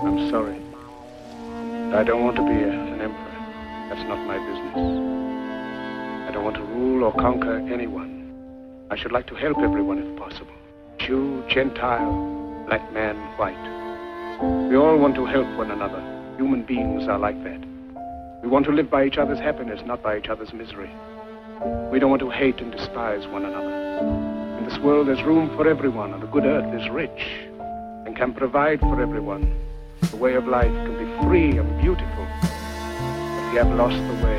I'm sorry. I don't want to be an emperor. That's not my business. I don't want to rule or conquer anyone. I should like to help everyone if possible. Jew, Gentile, black man, white. We all want to help one another. Human beings are like that. We want to live by each other's happiness, not by each other's misery. We don't want to hate and despise one another. This world, there's room for everyone, and the good earth is rich and can provide for everyone. The way of life can be free and beautiful, but we have lost the way.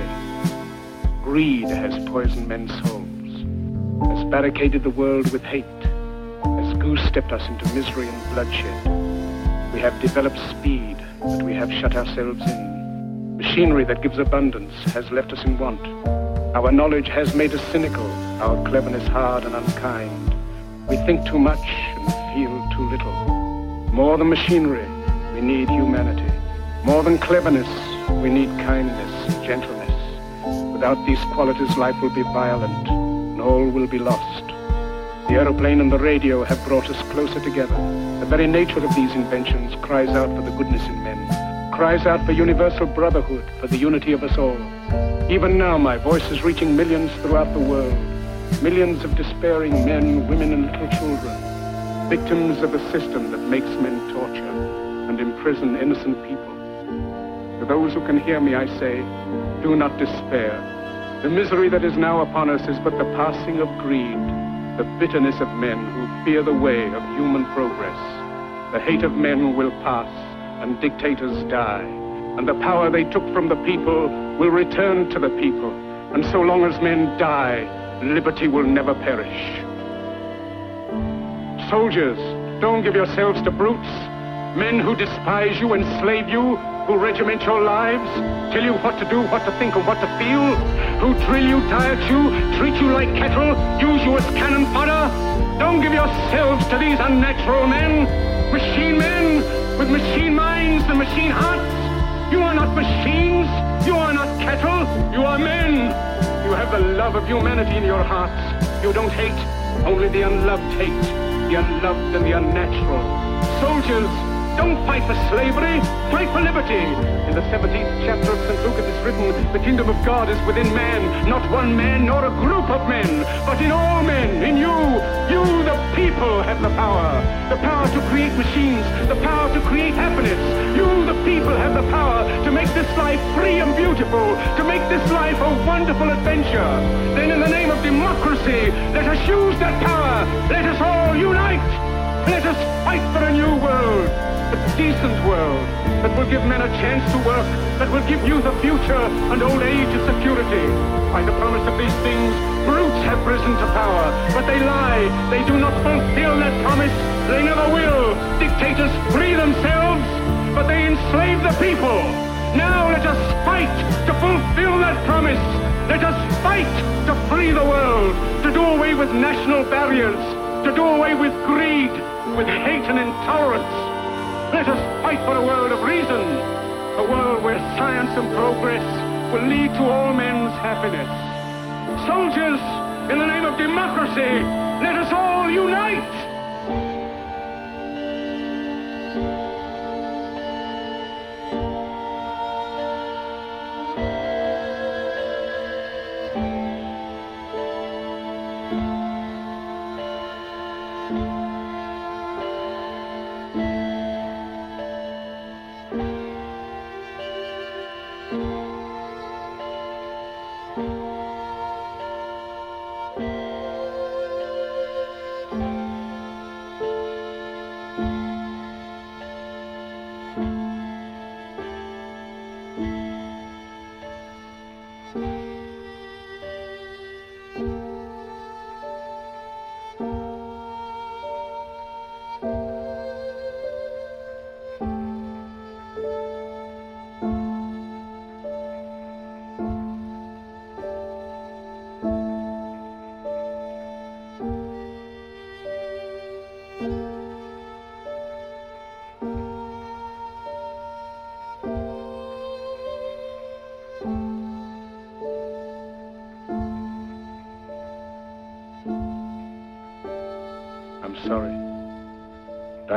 Greed has poisoned men's souls, has barricaded the world with hate, has goose-stepped us into misery and bloodshed. We have developed speed, but we have shut ourselves in. Machinery that gives abundance has left us in want. Our knowledge has made us cynical, our cleverness hard and unkind. We think too much and feel too little. More than machinery, we need humanity. More than cleverness, we need kindness gentleness. Without these qualities, life will be violent and all will be lost. The aeroplane and the radio have brought us closer together. The very nature of these inventions cries out for the goodness in men, cries out for universal brotherhood, for the unity of us all. Even now, my voice is reaching millions throughout the world. Millions of despairing men, women, and little children, victims of a system that makes men torture and imprison innocent people. To those who can hear me, I say, do not despair. The misery that is now upon us is but the passing of greed, the bitterness of men who fear the way of human progress. The hate of men will pass, and dictators die, and the power they took from the people will return to the people. And so long as men die, liberty will never perish. Soldiers, don't give yourselves to brutes. Men who despise you, and enslave you, who regiment your lives, tell you what to do, what to think, and what to feel, who drill you, diet you, treat you like cattle, use you as cannon fodder. Don't give yourselves to these unnatural men, machine men with machine minds and machine hearts. You are not machines, you are not cattle, you are men. You have the love of humanity in your hearts. You don't hate, only the unloved hate, the unloved and the unnatural. Soldiers, don't fight for slavery, fight for liberty. In the 17th chapter of St. Luke it is written, the kingdom of God is within man, not one man nor a group of men, but in all men, in you. You, the people, have the power. The power to create machines, the power to create happiness. You, the people, have the power to make this life free and beautiful, to make this life a wonderful adventure. Then in the name of democracy, let us use that power. Let us all unite. Let us fight for a new world a decent world that will give men a chance to work, that will give youth a future and old age a security. By the promise of these things, brutes have risen to power, but they lie. They do not fulfill that promise. They never will. Dictators free themselves, but they enslave the people. Now let us fight to fulfill that promise. Let us fight to free the world, to do away with national barriers, to do away with greed, with hate and intolerance. Let us fight for a world of reason, a world where science and progress will lead to all men's happiness. Soldiers, in the name of democracy, let us all unite!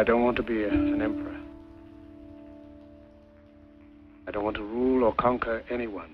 I don't want to be a, an emperor. I I don't want to rule or conquer anyone.